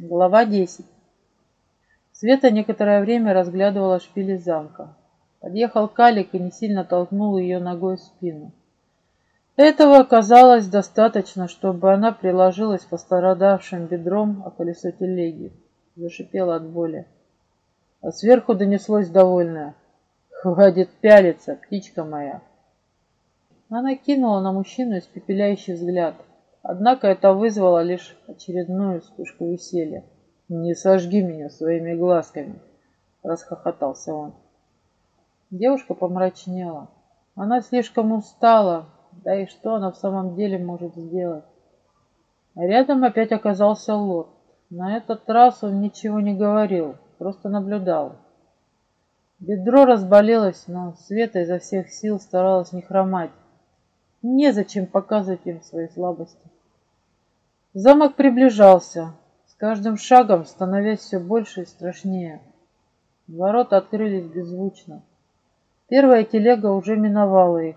Глава 10. Света некоторое время разглядывала шпили замка. Подъехал Калик и не сильно толкнул ее ногой в спину. Этого оказалось достаточно, чтобы она приложилась пострадавшим бедром о колесо телеги. Зашипела от боли. А сверху донеслось довольное. «Хватит пялиться, птичка моя!» Она кинула на мужчину испепеляющий взгляд – Однако это вызвало лишь очередную вспышку веселья. «Не сожги меня своими глазками!» – расхохотался он. Девушка помрачнела. Она слишком устала, да и что она в самом деле может сделать? Рядом опять оказался лорд. На этот раз он ничего не говорил, просто наблюдал. Бедро разболелось, но Света изо всех сил старалась не хромать. Незачем показывать им свои слабости. Замок приближался, с каждым шагом становясь все больше и страшнее. Ворота открылись беззвучно. Первая телега уже миновала их.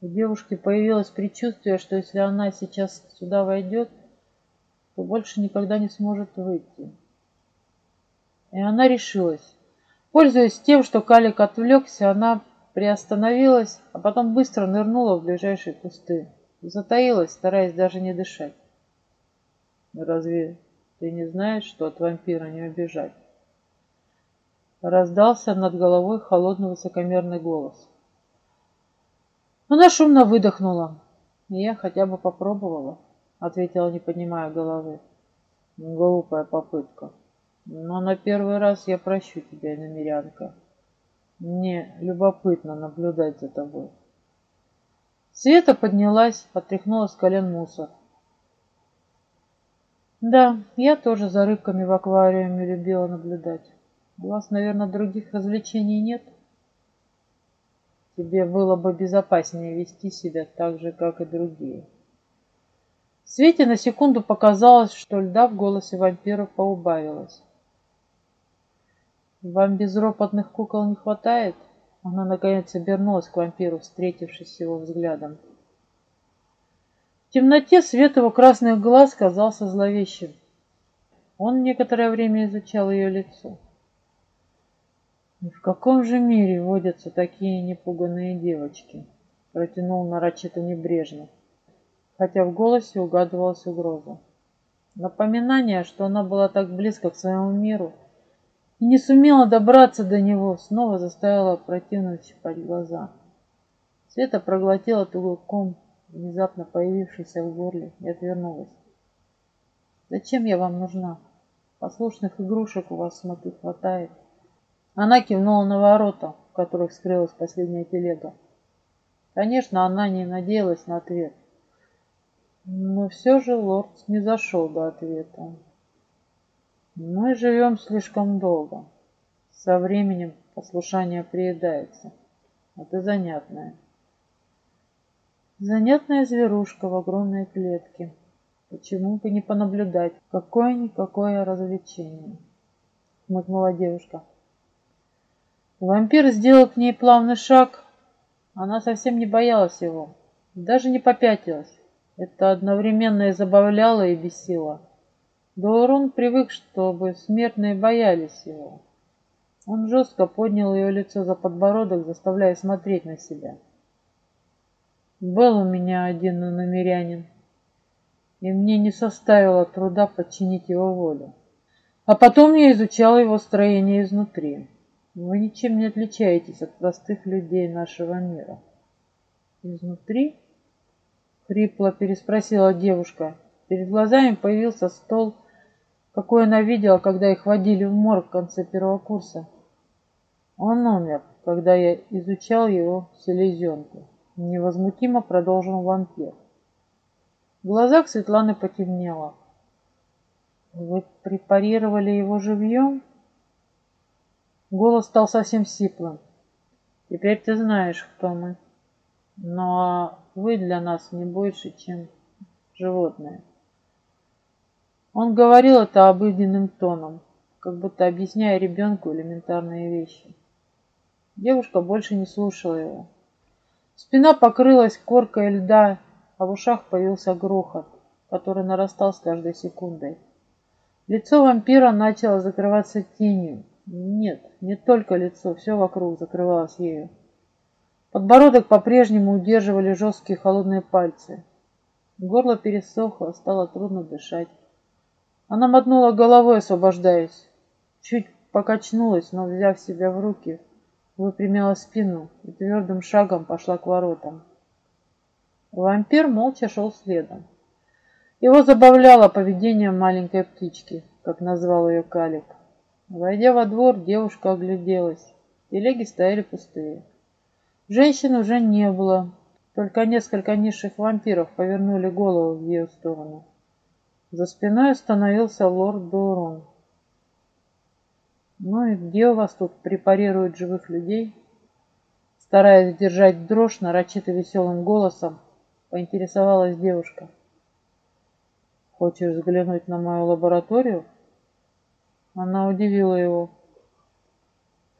У девушки появилось предчувствие, что если она сейчас сюда войдет, то больше никогда не сможет выйти. И она решилась. Пользуясь тем, что Калик отвлекся, она приостановилась, а потом быстро нырнула в ближайшие кусты. Затаилась, стараясь даже не дышать. Разве ты не знаешь, что от вампира не убежать? Раздался над головой холодный высокомерный голос. Она шумно выдохнула. Я хотя бы попробовала, ответила, не поднимая головы. Глупая попытка. Но на первый раз я прощу тебя, намерянка. Мне любопытно наблюдать за тобой. Света поднялась, отряхнула с колен мусор. Да, я тоже за рыбками в аквариуме любила наблюдать. У вас, наверное, других развлечений нет? Тебе было бы безопаснее вести себя так же, как и другие. Свете на секунду показалось, что льда в голосе вампира поубавилось. «Вам безропотных кукол не хватает?» Она, наконец, обернулась к вампиру, встретившись его взглядом. В темноте свет его красных глаз казался зловещим. Он некоторое время изучал ее лицо. «И в каком же мире водятся такие непуганные девочки?» Протянул нарочито небрежно, хотя в голосе угадывалась угроза. Напоминание, что она была так близко к своему миру и не сумела добраться до него, снова заставило противно щипать глаза. Света проглотила тугой ком внезапно появившейся в горле, и отвернулась. «Зачем я вам нужна? Послушных игрушек у вас, смотрю, хватает». Она кивнула на ворота, в которых скрылась последняя телега. Конечно, она не надеялась на ответ. Но все же лорд не зашел до ответа. Мы живем слишком долго. Со временем послушание приедается. Это занятное. Занятная зверушка в огромной клетке. Почему бы не понаблюдать? Какое-никакое развлечение. Хмыкнула девушка. Вампир сделал к ней плавный шаг. Она совсем не боялась его. Даже не попятилась. Это одновременно и забавляло, и бесило. Даурон привык, чтобы смертные боялись его. Он жестко поднял ее лицо за подбородок, заставляя смотреть на себя. Был у меня один намерянин, и мне не составило труда подчинить его волю. А потом я изучал его строение изнутри. Вы ничем не отличаетесь от простых людей нашего мира. Изнутри? Хрипло переспросила девушка. Перед глазами появился стол, какой она видела, когда их водили в морг в конце первого курса. Он умер, когда я изучал его селезенку невозмутимо продолжил вампир. В глазах Светланы потемнело. Вы препарировали его живьем? Голос стал совсем сиплым. Теперь ты знаешь, кто мы. Но вы для нас не больше, чем животное. Он говорил это обыденным тоном, как будто объясняя ребенку элементарные вещи. Девушка больше не слушала его. Спина покрылась коркой льда, а в ушах появился грохот, который нарастал с каждой секундой. Лицо вампира начало закрываться тенью. Нет, не только лицо, все вокруг закрывалось ею. Подбородок по-прежнему удерживали жесткие холодные пальцы. Горло пересохло, стало трудно дышать. Она мотнула головой, освобождаясь. Чуть покачнулась, но, взяв себя в руки, выпрямила спину и твердым шагом пошла к воротам. Вампир молча шел следом. Его забавляло поведение маленькой птички, как назвал ее Калик. Войдя во двор, девушка огляделась. Телеги стояли пустые. Женщин уже не было, только несколько низших вампиров повернули голову в ее сторону. За спиной остановился лорд Доурон. «Ну и где у вас тут препарируют живых людей?» Стараясь держать дрожь нарочито веселым голосом, поинтересовалась девушка. «Хочешь взглянуть на мою лабораторию?» Она удивила его.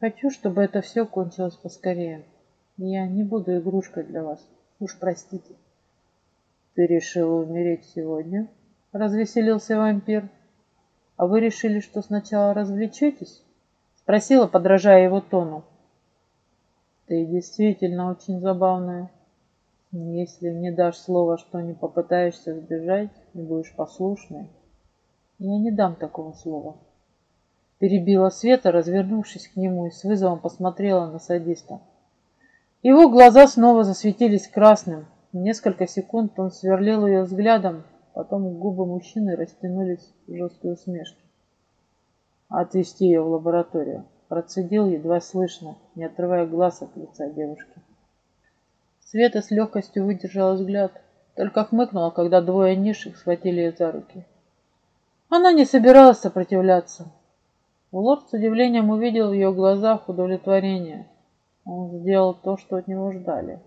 «Хочу, чтобы это все кончилось поскорее. Я не буду игрушкой для вас. Уж простите». «Ты решила умереть сегодня?» развеселился вампир. А вы решили, что сначала развлечетесь? Спросила, подражая его тону. Ты действительно очень забавная. Если не дашь слова, что не попытаешься сбежать и будешь послушной, я не дам такого слова. Перебила Света, развернувшись к нему и с вызовом посмотрела на садиста. Его глаза снова засветились красным. Несколько секунд он сверлил ее взглядом, Потом губы мужчины растянулись в жесткой усмешке. Отвести ее в лабораторию. Процедил едва слышно, не отрывая глаз от лица девушки. Света с легкостью выдержала взгляд, только хмыкнула, когда двое низших схватили ее за руки. Она не собиралась сопротивляться. Лорд с удивлением увидел в ее глазах удовлетворение. Он сделал то, что от него ждали.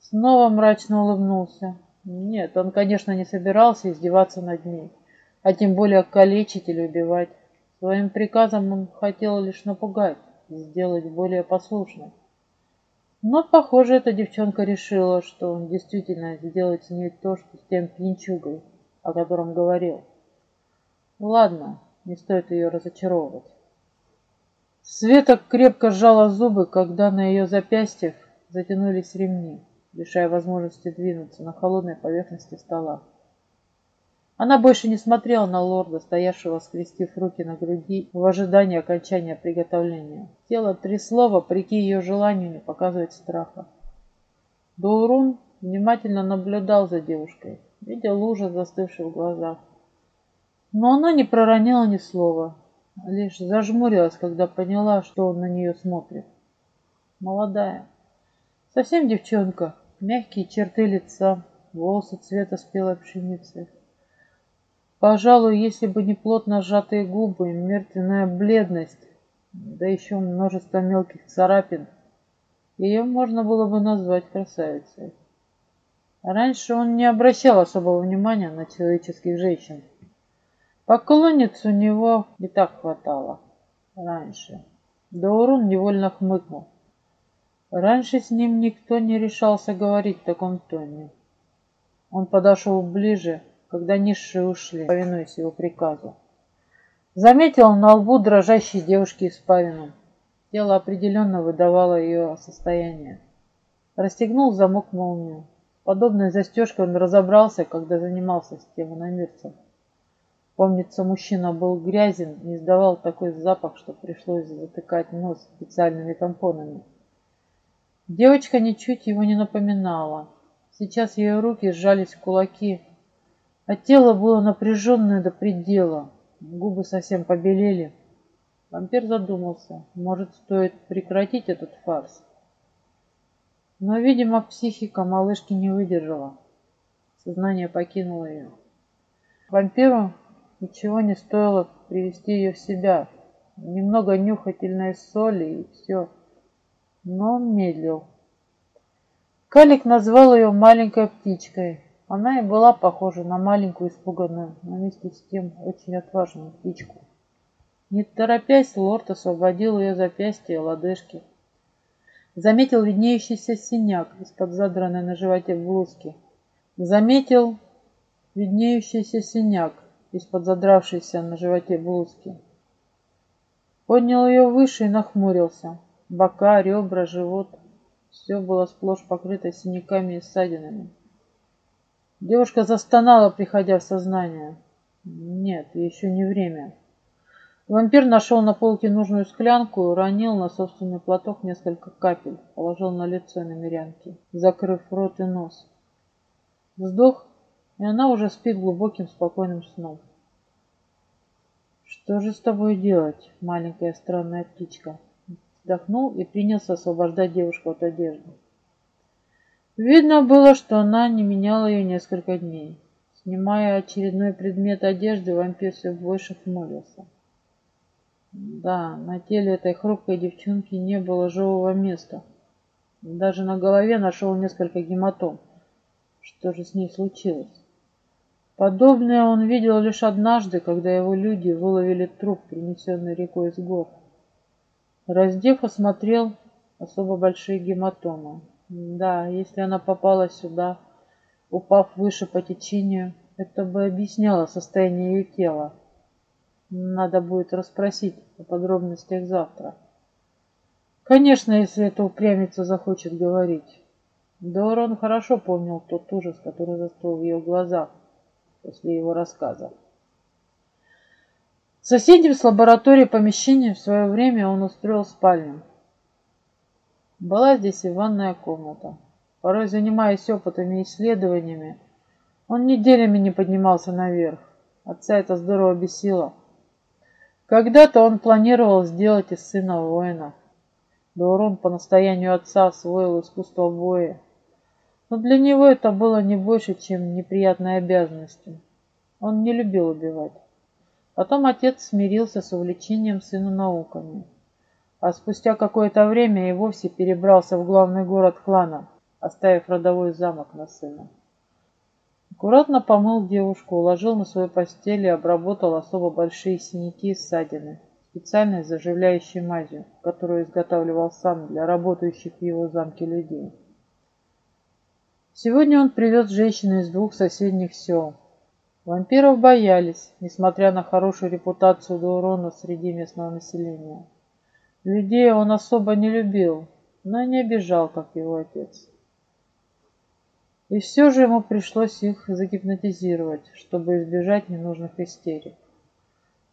Снова мрачно улыбнулся. Нет, он, конечно, не собирался издеваться над ней, а тем более калечить или убивать. Своим приказом он хотел лишь напугать, сделать более послушной. Но, похоже, эта девчонка решила, что он действительно сделает с ней то, что с тем пьянчугой, о котором говорил. Ладно, не стоит ее разочаровывать. Света крепко сжала зубы, когда на ее запястьях затянулись ремни лишая возможности двинуться на холодной поверхности стола. Она больше не смотрела на лорда, стоявшего, скрестив руки на груди в ожидании окончания приготовления. Тело трясло, вопреки ее желанию не показывать страха. Доурун внимательно наблюдал за девушкой, видя ужас, застывший в глазах. Но она не проронила ни слова, лишь зажмурилась, когда поняла, что он на нее смотрит. Молодая, совсем девчонка, Мягкие черты лица, волосы цвета спелой пшеницы. Пожалуй, если бы не плотно сжатые губы, мертвенная бледность, да еще множество мелких царапин, ее можно было бы назвать красавицей. Раньше он не обращал особого внимания на человеческих женщин. Поклонниц у него и так хватало. Раньше. Даурун невольно хмыкнул. Раньше с ним никто не решался говорить в таком тоне. Он подошел ближе, когда низшие ушли, повинуясь его приказу. Заметил на лбу дрожащей девушки испарину. Тело определенно выдавало ее состояние. Расстегнул замок молнию. Подобной застежкой он разобрался, когда занимался с тем иномирцем. Помнится, мужчина был грязен и издавал такой запах, что пришлось затыкать нос специальными тампонами. Девочка ничуть его не напоминала. Сейчас ее руки сжались в кулаки, а тело было напряженное до предела. Губы совсем побелели. Вампир задумался, может, стоит прекратить этот фарс. Но, видимо, психика малышки не выдержала. Сознание покинуло ее. Вампиру ничего не стоило привести ее в себя. Немного нюхательной соли и все но медлил. Калик назвал ее маленькой птичкой. Она и была похожа на маленькую испуганную, но вместе с тем очень отважную птичку. Не торопясь, лорд освободил ее запястье и лодыжки. Заметил виднеющийся синяк из-под задранной на животе блузки. Заметил виднеющийся синяк из-под задравшейся на животе блузки. Поднял ее выше и нахмурился. Бока, ребра, живот. Все было сплошь покрыто синяками и ссадинами. Девушка застонала, приходя в сознание. Нет, еще не время. Вампир нашел на полке нужную склянку и уронил на собственный платок несколько капель, положил на лицо намерянки, закрыв рот и нос. Вздох, и она уже спит глубоким спокойным сном. «Что же с тобой делать, маленькая странная птичка?» Вздохнул и принялся освобождать девушку от одежды. Видно было, что она не меняла ее несколько дней. Снимая очередной предмет одежды, вампир все больше хмурился. Да, на теле этой хрупкой девчонки не было живого места. Даже на голове нашел несколько гематом. Что же с ней случилось? Подобное он видел лишь однажды, когда его люди выловили труп, принесенный рекой с гор. Раздев, осмотрел особо большие гематомы. Да, если она попала сюда, упав выше по течению, это бы объясняло состояние ее тела. Надо будет расспросить о подробностях завтра. Конечно, если эта упрямица захочет говорить. Дорон хорошо помнил тот ужас, который застыл в ее глазах после его рассказа. Соседним с лабораторией помещения в свое время он устроил спальню. Была здесь и ванная комната. Порой, занимаясь опытами и исследованиями, он неделями не поднимался наверх. Отца это здорово бесило. Когда-то он планировал сделать из сына воина. Даурон по настоянию отца освоил искусство боя. Но для него это было не больше, чем неприятной обязанностью. Он не любил убивать. Потом отец смирился с увлечением сына науками а спустя какое-то время и вовсе перебрался в главный город клана, оставив родовой замок на сына. Аккуратно помыл девушку, уложил на свою постель и обработал особо большие синяки и ссадины, специальной заживляющей мазью, которую изготавливал сам для работающих в его замке людей. Сегодня он привез женщину из двух соседних сел. Вампиров боялись, несмотря на хорошую репутацию до урона среди местного населения. Людей он особо не любил, но не обижал, как его отец. И все же ему пришлось их загипнотизировать, чтобы избежать ненужных истерик.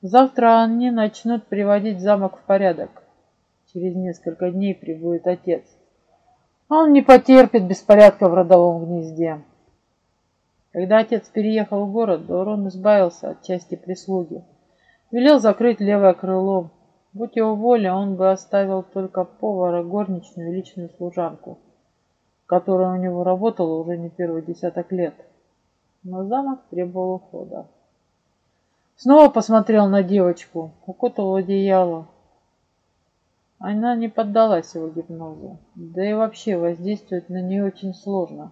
Завтра они начнут приводить замок в порядок. Через несколько дней прибудет отец. Он не потерпит беспорядка в родовом гнезде. Когда отец переехал в город, Дорон избавился от части прислуги. Велел закрыть левое крыло, Будь его воля, он бы оставил только повара, горничную и личную служанку, которая у него работала уже не первый десяток лет. Но замок требовал ухода. Снова посмотрел на девочку, укутал одеяло. Она не поддалась его гипнозу, да и вообще воздействовать на нее очень сложно.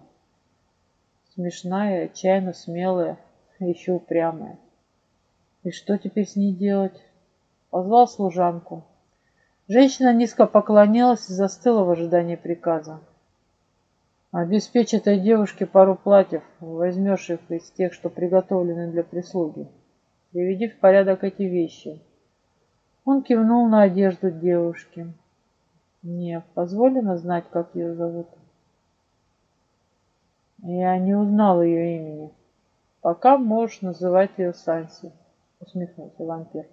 Смешная, отчаянно смелая, а еще упрямая. И что теперь с ней делать? Позвал служанку. Женщина низко поклонилась и застыла в ожидании приказа. Обеспечь этой девушке пару платьев, возьмешь их из тех, что приготовлены для прислуги. Приведи в порядок эти вещи. Он кивнул на одежду девушки. Мне позволено знать, как ее зовут? Я не узнал ее имени. Пока можешь называть ее Санси, усмехнулся вампир.